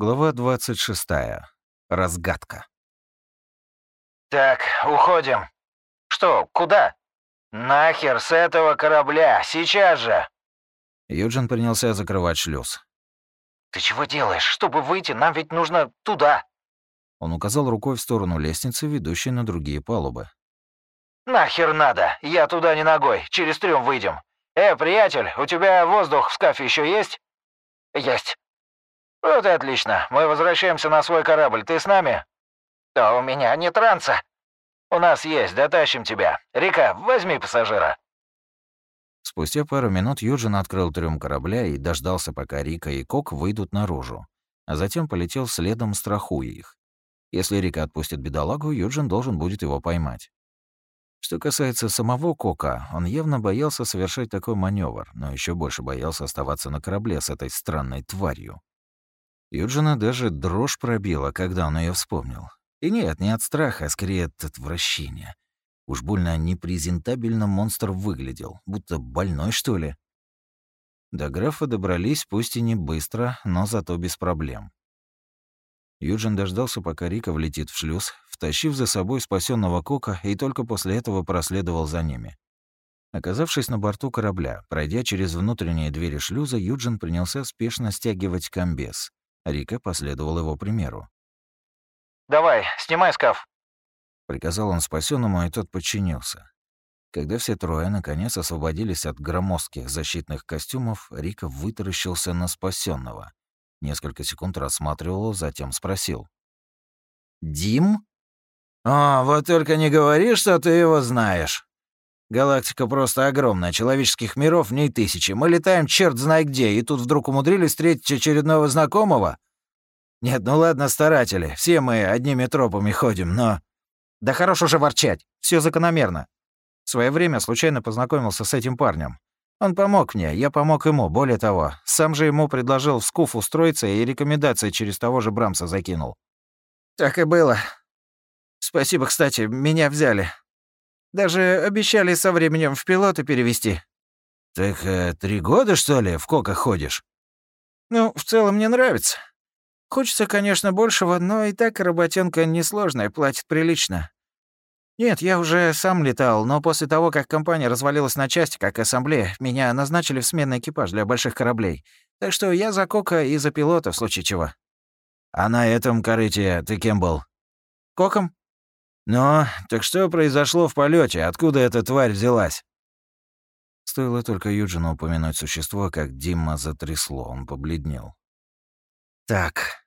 Глава 26. Разгадка. «Так, уходим. Что, куда? Нахер с этого корабля, сейчас же!» Юджин принялся закрывать шлюз. «Ты чего делаешь? Чтобы выйти, нам ведь нужно туда!» Он указал рукой в сторону лестницы, ведущей на другие палубы. «Нахер надо! Я туда не ногой, через трюм выйдем. Э, приятель, у тебя воздух в скафе еще есть?» «Есть». «Вот и отлично. Мы возвращаемся на свой корабль. Ты с нами?» «Да у меня не транса». «У нас есть, дотащим тебя. Рика, возьми пассажира». Спустя пару минут Юджин открыл трюм корабля и дождался, пока Рика и Кок выйдут наружу, а затем полетел следом, страхуя их. Если Рика отпустит бедолагу, Юджин должен будет его поймать. Что касается самого Кока, он явно боялся совершать такой маневр, но еще больше боялся оставаться на корабле с этой странной тварью. Юджина даже дрожь пробила, когда он ее вспомнил. И нет, не от страха, а скорее от отвращения. Уж больно непрезентабельно монстр выглядел, будто больной, что ли. До графа добрались, пусть и не быстро, но зато без проблем. Юджин дождался, пока Рика влетит в шлюз, втащив за собой спасенного Кока, и только после этого проследовал за ними. Оказавшись на борту корабля, пройдя через внутренние двери шлюза, Юджин принялся спешно стягивать комбез. Рика последовал его примеру. «Давай, снимай скаф», — приказал он спасенному, и тот подчинился. Когда все трое наконец освободились от громоздких защитных костюмов, Рика вытаращился на спасенного. Несколько секунд рассматривал, затем спросил. «Дим?» «О, вот только не говори, что ты его знаешь. Галактика просто огромная, человеческих миров в ней тысячи. Мы летаем черт знает где, и тут вдруг умудрились встретить очередного знакомого? Нет, ну ладно, старатели, все мы одними тропами ходим, но... Да хорош уже ворчать, все закономерно. В свое время случайно познакомился с этим парнем. Он помог мне, я помог ему, более того, сам же ему предложил в СКУФ устроиться и рекомендации через того же Брамса закинул. Так и было. Спасибо, кстати, меня взяли. Даже обещали со временем в пилоты перевести. Так э, три года, что ли, в кока ходишь? Ну, в целом мне нравится. Хочется, конечно, большего, но и так работенка несложная, платит прилично. Нет, я уже сам летал, но после того, как компания развалилась на части, как ассамблея, меня назначили в сменный экипаж для больших кораблей. Так что я за кока и за пилота в случае чего. А на этом корыте ты кем был? Коком? «Ну, так что произошло в полете? Откуда эта тварь взялась?» Стоило только Юджину упомянуть существо, как Дима затрясло, он побледнел. «Так...»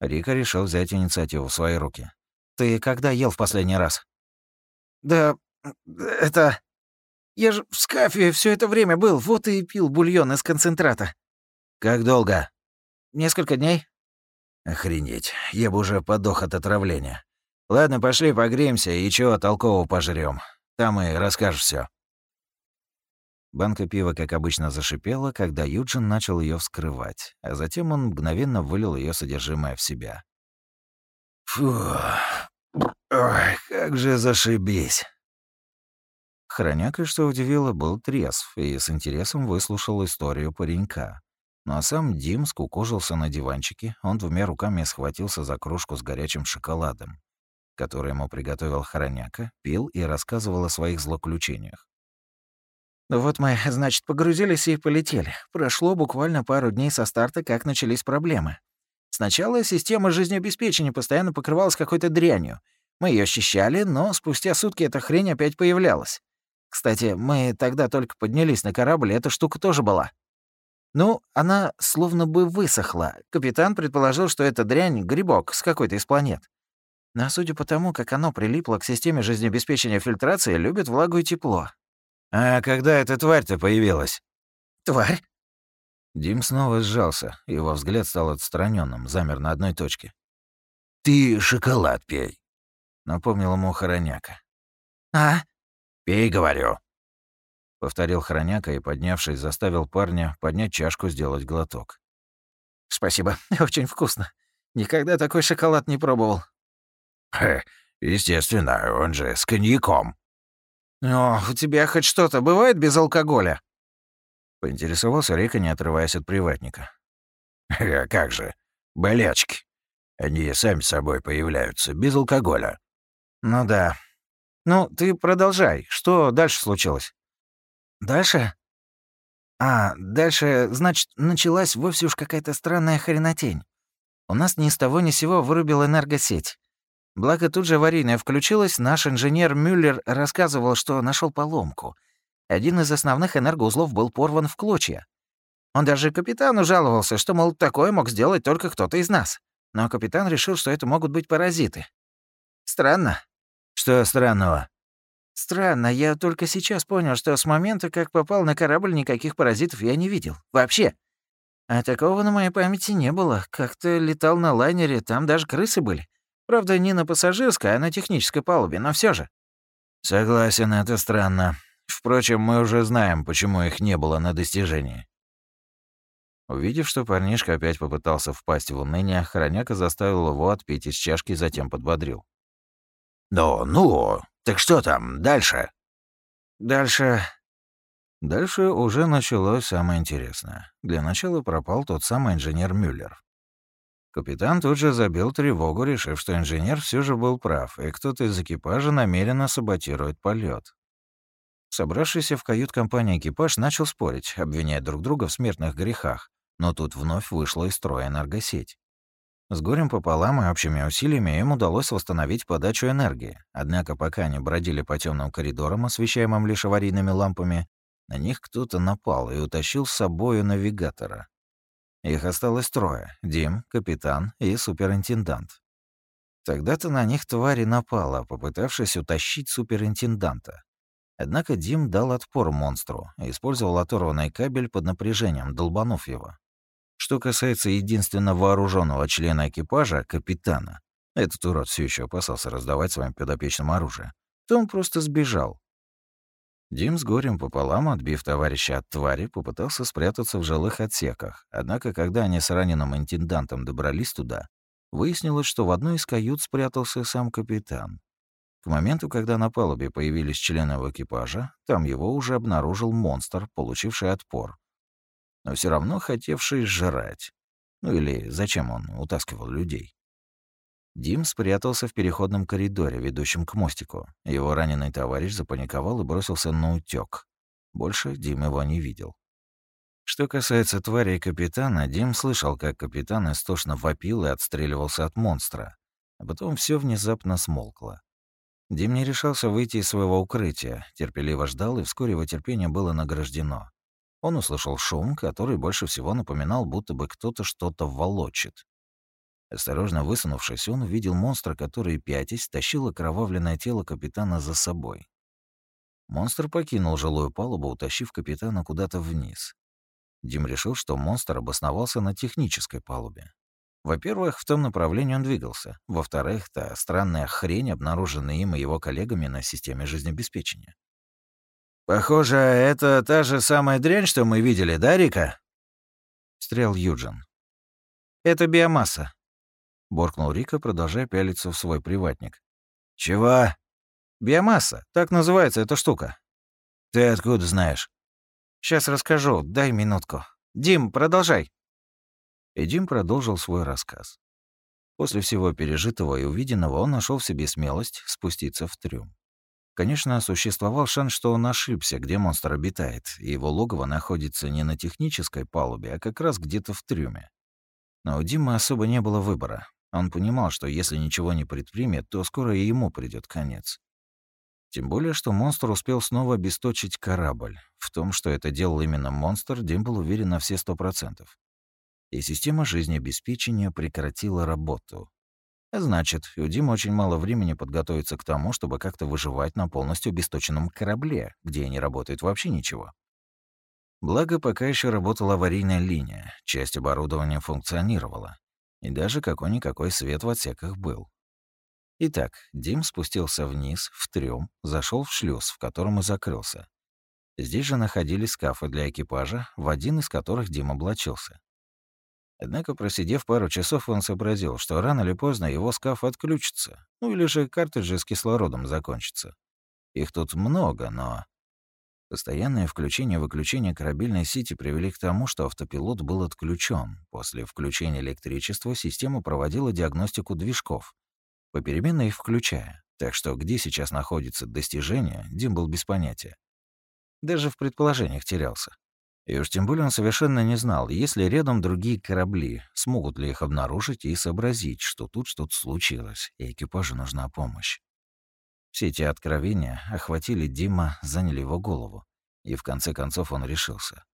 Рика решил взять инициативу в свои руки. «Ты когда ел в последний раз?» «Да... это... Я же в скафе все это время был, вот и пил бульон из концентрата». «Как долго?» «Несколько дней». «Охренеть, я бы уже подох от отравления. Ладно, пошли погреемся и чего толкового пожрём. Там и расскажешь всё. Банка пива, как обычно, зашипела, когда Юджин начал её вскрывать, а затем он мгновенно вылил её содержимое в себя. Фу, ой, как же зашибись. Хроняка, что удивило, был трезв и с интересом выслушал историю паренька. Ну а сам Дим скукожился на диванчике, он двумя руками схватился за кружку с горячим шоколадом который ему приготовил Хороняка, пил и рассказывал о своих злоключениях. «Ну вот мы, значит, погрузились и полетели. Прошло буквально пару дней со старта, как начались проблемы. Сначала система жизнеобеспечения постоянно покрывалась какой-то дрянью. Мы ее очищали, но спустя сутки эта хрень опять появлялась. Кстати, мы тогда только поднялись на корабль, эта штука тоже была. Ну, она словно бы высохла. Капитан предположил, что это дрянь — грибок с какой-то из планет. Но судя по тому, как оно прилипло к системе жизнеобеспечения фильтрации, любит влагу и тепло. А когда эта тварь-то появилась? Тварь? Дим снова сжался, его взгляд стал отстраненным, замер на одной точке. «Ты шоколад пей», — напомнил ему Хороняка. «А?» «Пей, говорю», — повторил Хороняка и, поднявшись, заставил парня поднять чашку, сделать глоток. «Спасибо, очень вкусно. Никогда такой шоколад не пробовал. Хе, естественно, он же с коньяком. «О, у тебя хоть что-то бывает без алкоголя?» Поинтересовался Рика, не отрываясь от приватника. «А как же? Болячки. Они сами собой появляются, без алкоголя. Ну да. Ну, ты продолжай. Что дальше случилось? Дальше? А, дальше, значит, началась вовсе уж какая-то странная хренотень. У нас ни с того ни сего вырубил энергосеть. Благо тут же аварийная включилась, наш инженер Мюллер рассказывал, что нашел поломку. Один из основных энергоузлов был порван в клочья. Он даже капитану жаловался, что, мол, такое мог сделать только кто-то из нас. Но капитан решил, что это могут быть паразиты. Странно. Что странного? Странно, я только сейчас понял, что с момента, как попал на корабль, никаких паразитов я не видел. Вообще. А такого на моей памяти не было. Как-то летал на лайнере, там даже крысы были. Правда, не на пассажирской, а на технической палубе, но все же. Согласен, это странно. Впрочем, мы уже знаем, почему их не было на достижении. Увидев, что парнишка опять попытался впасть в уныние, хороняка заставил его отпить из чашки, затем подбодрил. «Ну, ну, так что там дальше?» «Дальше Дальше уже началось самое интересное. Для начала пропал тот самый инженер Мюллер. Капитан тут же забил тревогу, решив, что инженер все же был прав, и кто-то из экипажа намеренно саботирует полет. Собравшийся в кают-компании экипаж начал спорить, обвиняя друг друга в смертных грехах, но тут вновь вышла из строя энергосеть. С горем пополам и общими усилиями им удалось восстановить подачу энергии, однако пока они бродили по темным коридорам, освещаемым лишь аварийными лампами, на них кто-то напал и утащил с собою навигатора. Их осталось трое — Дим, капитан и суперинтендант. Тогда-то на них твари напала, попытавшись утащить суперинтенданта. Однако Дим дал отпор монстру и использовал оторванный кабель под напряжением, долбанув его. Что касается единственно вооруженного члена экипажа, капитана, этот урод все еще опасался раздавать своим подопечным оружие, то он просто сбежал, Дим с горем пополам, отбив товарища от твари, попытался спрятаться в жилых отсеках. Однако, когда они с раненым интендантом добрались туда, выяснилось, что в одной из кают спрятался сам капитан. К моменту, когда на палубе появились члены экипажа, там его уже обнаружил монстр, получивший отпор. Но все равно хотевший жрать. Ну или зачем он утаскивал людей? Дим спрятался в переходном коридоре, ведущем к мостику. Его раненый товарищ запаниковал и бросился на утёк. Больше Дим его не видел. Что касается твари и капитана, Дим слышал, как капитан истошно вопил и отстреливался от монстра. А потом все внезапно смолкло. Дим не решался выйти из своего укрытия, терпеливо ждал, и вскоре его терпение было награждено. Он услышал шум, который больше всего напоминал, будто бы кто-то что-то волочит. Осторожно высунувшись, он увидел монстра, который, пятясь, тащил окровавленное тело капитана за собой. Монстр покинул жилую палубу, утащив капитана куда-то вниз. Дим решил, что монстр обосновался на технической палубе. Во-первых, в том направлении он двигался. Во-вторых, та странная хрень, обнаруженная им и его коллегами на системе жизнеобеспечения. «Похоже, это та же самая дрянь, что мы видели, да, Рика?» — встрял Юджин. «Это биомасса», — буркнул Рика, продолжая пялиться в свой приватник. «Чего?» «Биомасса. Так называется эта штука». «Ты откуда знаешь?» Сейчас расскажу. Дай минутку. Дим, продолжай». И Дим продолжил свой рассказ. После всего пережитого и увиденного он нашел в себе смелость спуститься в трюм. Конечно, существовал шанс, что он ошибся, где монстр обитает, и его логово находится не на технической палубе, а как раз где-то в трюме. Но у Димы особо не было выбора. Он понимал, что если ничего не предпримет, то скоро и ему придет конец. Тем более, что монстр успел снова обесточить корабль. В том, что это делал именно монстр, Дим был уверен на все сто процентов. И система жизнеобеспечения прекратила работу. А значит, у Димы очень мало времени подготовиться к тому, чтобы как-то выживать на полностью обесточенном корабле, где не работает вообще ничего. Благо, пока еще работала аварийная линия, часть оборудования функционировала. И даже какой-никакой свет в отсеках был. Итак, Дим спустился вниз, в трюм, зашел в шлюз, в котором и закрылся. Здесь же находились скафы для экипажа, в один из которых Дим облачился. Однако, просидев пару часов, он сообразил, что рано или поздно его скаф отключится, ну или же картриджи с кислородом закончатся. Их тут много, но... Постоянное включение-выключение корабельной сети привели к тому, что автопилот был отключен. После включения электричества система проводила диагностику движков, попеременно их включая. Так что где сейчас находится достижение, Дим был без понятия. Даже в предположениях терялся. И уж тем более он совершенно не знал, есть ли рядом другие корабли, смогут ли их обнаружить и сообразить, что тут что-то случилось, и экипажу нужна помощь. Все эти откровения охватили Дима, заняли его голову, и в конце концов он решился.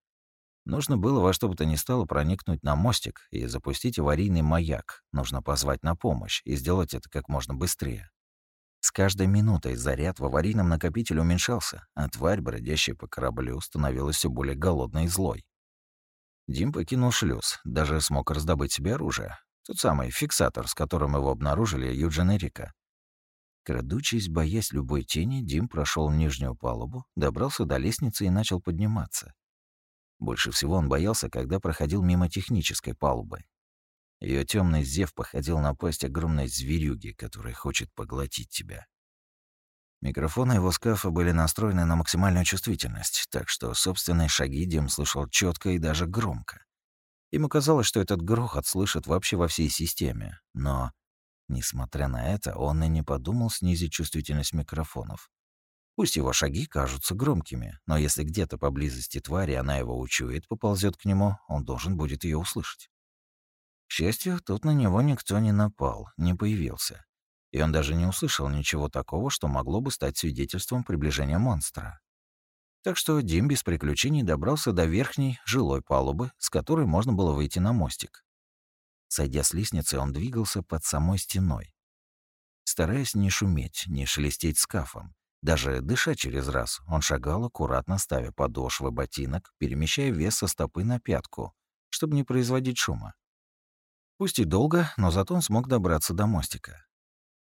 Нужно было во что бы то ни стало проникнуть на мостик и запустить аварийный маяк. Нужно позвать на помощь и сделать это как можно быстрее. С каждой минутой заряд в аварийном накопителе уменьшался, а тварь, бродящая по кораблю, становилась все более голодной и злой. Дим покинул шлюз, даже смог раздобыть себе оружие. Тот самый фиксатор, с которым его обнаружили Юджин и Рика. Крадучись, боясь любой тени, Дим прошел нижнюю палубу, добрался до лестницы и начал подниматься. Больше всего он боялся, когда проходил мимо технической палубы. Ее темный зев походил на пасть огромной зверюги, которая хочет поглотить тебя. Микрофоны его скафа были настроены на максимальную чувствительность, так что собственные шаги Дим слышал четко и даже громко. Ему казалось, что этот грохот слышит вообще во всей системе, но, несмотря на это, он и не подумал снизить чувствительность микрофонов. Пусть его шаги кажутся громкими, но если где-то поблизости твари она его учует, поползет к нему, он должен будет ее услышать. К счастью, тут на него никто не напал, не появился. И он даже не услышал ничего такого, что могло бы стать свидетельством приближения монстра. Так что Дим без приключений добрался до верхней жилой палубы, с которой можно было выйти на мостик. Сойдя с лестницы, он двигался под самой стеной. Стараясь не шуметь, не шелестеть скафом, даже дышать через раз, он шагал, аккуратно ставя подошвы ботинок, перемещая вес со стопы на пятку, чтобы не производить шума. Пусть и долго, но зато он смог добраться до мостика.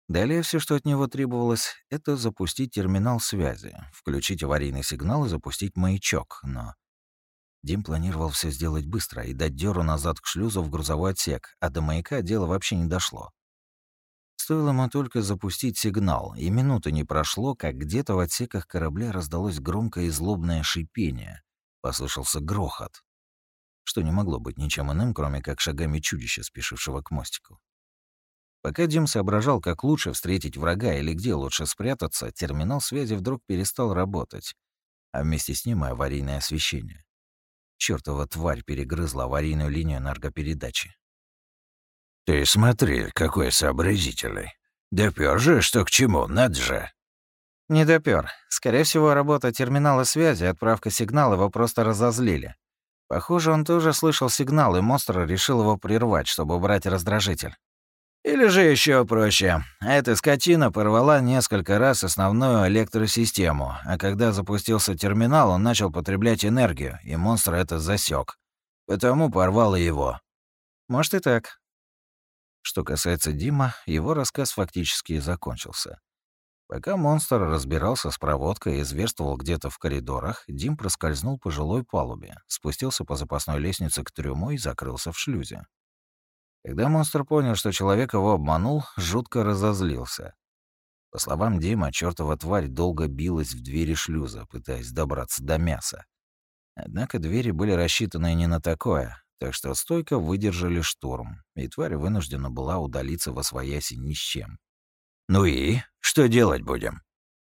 Далее все, что от него требовалось, это запустить терминал связи, включить аварийный сигнал и запустить маячок, но... Дим планировал все сделать быстро и дать дёру назад к шлюзу в грузовой отсек, а до маяка дело вообще не дошло. Стоило ему только запустить сигнал, и минуты не прошло, как где-то в отсеках корабля раздалось громкое и злобное шипение. Послышался грохот что не могло быть ничем иным, кроме как шагами чудища, спешившего к мостику. Пока Дим соображал, как лучше встретить врага или где лучше спрятаться, терминал связи вдруг перестал работать, а вместе с ним и аварийное освещение. Чёртова тварь перегрызла аварийную линию энергопередачи. «Ты смотри, какой сообразительный. Допёр же, что к чему, надо же!» «Не допёр. Скорее всего, работа терминала связи, отправка сигнала его просто разозлили. Похоже, он тоже слышал сигнал, и монстр решил его прервать, чтобы убрать раздражитель. Или же еще проще. Эта скотина порвала несколько раз основную электросистему, а когда запустился терминал, он начал потреблять энергию, и монстр это засек. Потому порвал и его. Может и так. Что касается Дима, его рассказ фактически закончился. Пока монстр разбирался с проводкой и зверствовал где-то в коридорах, Дим проскользнул по жилой палубе, спустился по запасной лестнице к трюму и закрылся в шлюзе. Когда монстр понял, что человек его обманул, жутко разозлился. По словам Дима, чертова тварь долго билась в двери шлюза, пытаясь добраться до мяса. Однако двери были рассчитаны не на такое, так что стойко выдержали штурм, и тварь вынуждена была удалиться во свояси ни с чем. «Ну и? Что делать будем?»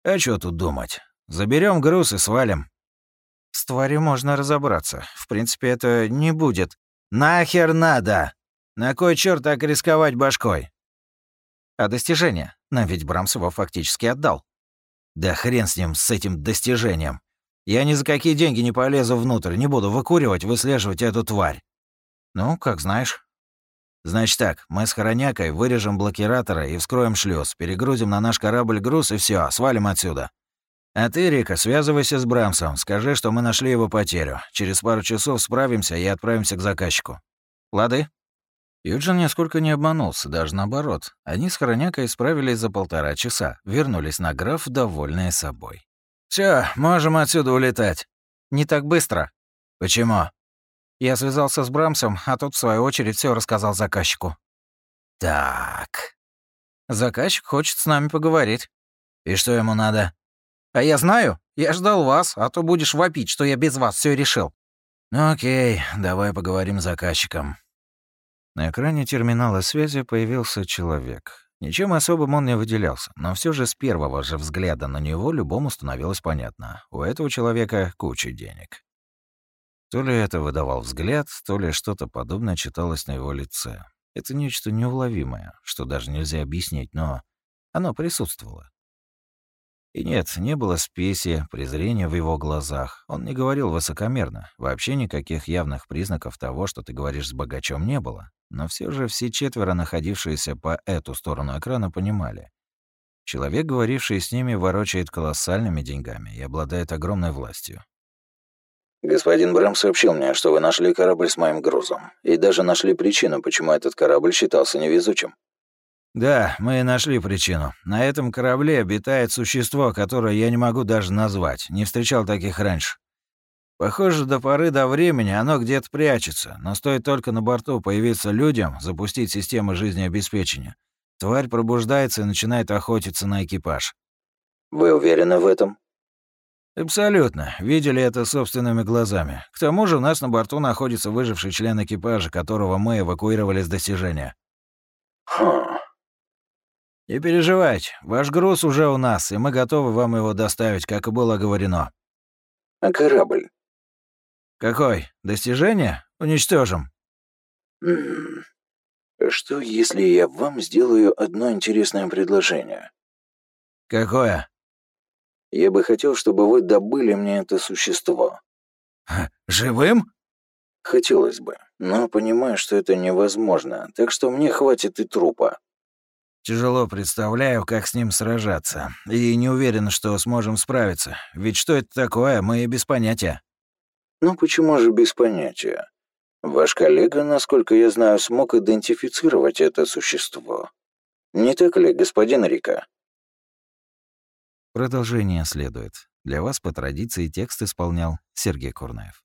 «А что тут думать? Заберем груз и свалим». «С тварью можно разобраться. В принципе, это не будет». «Нахер надо! На кой черт так рисковать башкой?» «А достижение? Нам ведь Брамс его фактически отдал». «Да хрен с ним, с этим достижением. Я ни за какие деньги не полезу внутрь, не буду выкуривать, выслеживать эту тварь». «Ну, как знаешь». Значит так, мы с Хоронякой вырежем блокиратора и вскроем шлюз, перегрузим на наш корабль груз и все, свалим отсюда. А ты, Рика, связывайся с Брамсом, скажи, что мы нашли его потерю. Через пару часов справимся и отправимся к заказчику. Лады? Юджин нисколько не обманулся, даже наоборот. Они с Хоронякой справились за полтора часа, вернулись на граф, довольные собой. Все, можем отсюда улетать». «Не так быстро». «Почему?» Я связался с Брамсом, а тот, в свою очередь, все рассказал заказчику. «Так...» «Заказчик хочет с нами поговорить». «И что ему надо?» А я знаю, я ждал вас, а то будешь вопить, что я без вас все решил. Ну окей, давай поговорим с заказчиком. На экране терминала связи появился человек. Ничем особым он не выделялся, но все же с первого же взгляда на него любому становилось понятно. У этого человека куча денег. То ли это выдавал взгляд, то ли что-то подобное читалось на его лице. Это нечто неуловимое, что даже нельзя объяснить, но оно присутствовало. И нет, не было спеси, презрения в его глазах. Он не говорил высокомерно. Вообще никаких явных признаков того, что ты говоришь с богачом, не было. Но все же все четверо, находившиеся по эту сторону экрана, понимали. Человек, говоривший с ними, ворочает колоссальными деньгами и обладает огромной властью. «Господин Брэм сообщил мне, что вы нашли корабль с моим грузом, и даже нашли причину, почему этот корабль считался невезучим». «Да, мы нашли причину. На этом корабле обитает существо, которое я не могу даже назвать. Не встречал таких раньше. Похоже, до поры до времени оно где-то прячется, но стоит только на борту появиться людям, запустить систему жизнеобеспечения. Тварь пробуждается и начинает охотиться на экипаж. «Вы уверены в этом?» «Абсолютно. Видели это собственными глазами. К тому же у нас на борту находится выживший член экипажа, которого мы эвакуировали с достижения». «Хм. «Не переживайте, ваш груз уже у нас, и мы готовы вам его доставить, как и было оговорено». «А корабль?» «Какой? Достижение? Уничтожим. Что, если я вам сделаю одно интересное предложение?» «Какое?» «Я бы хотел, чтобы вы добыли мне это существо». «Живым?» «Хотелось бы, но понимаю, что это невозможно, так что мне хватит и трупа». Тяжело представляю, как с ним сражаться. И не уверен, что сможем справиться. Ведь что это такое, мы и без понятия. «Ну почему же без понятия? Ваш коллега, насколько я знаю, смог идентифицировать это существо. Не так ли, господин Рика?» Продолжение следует. Для вас по традиции текст исполнял Сергей Курнаев.